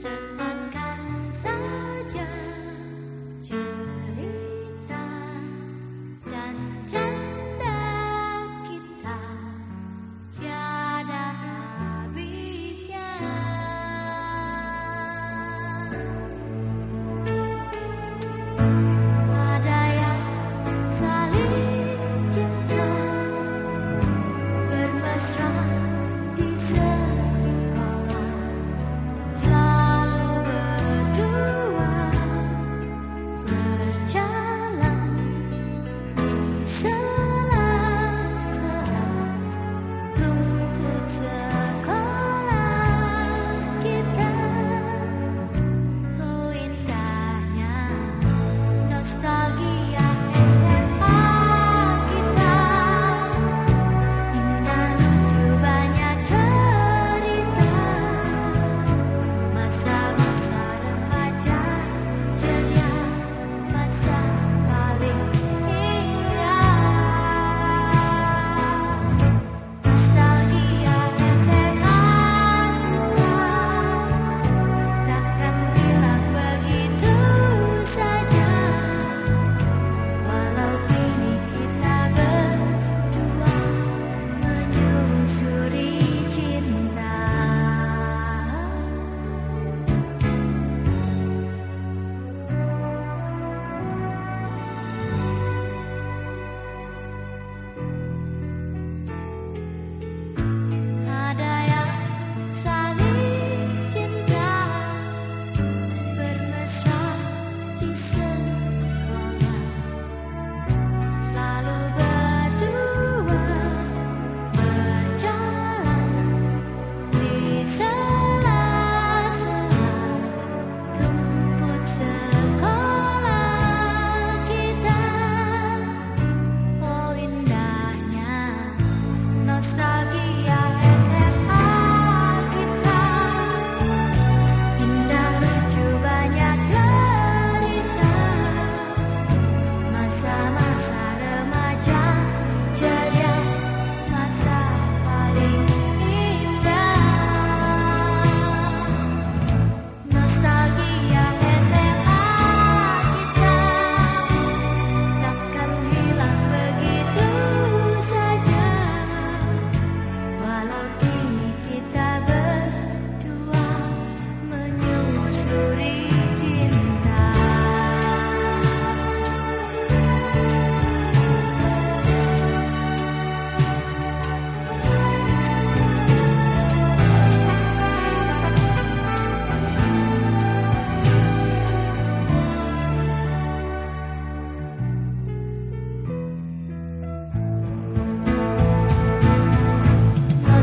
생 각.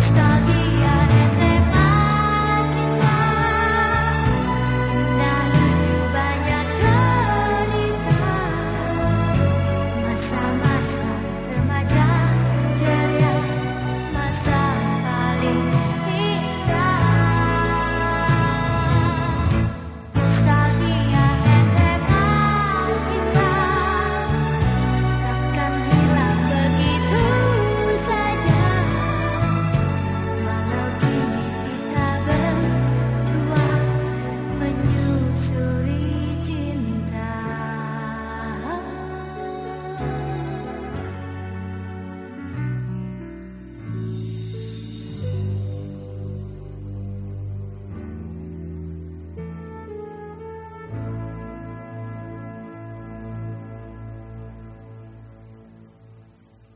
start.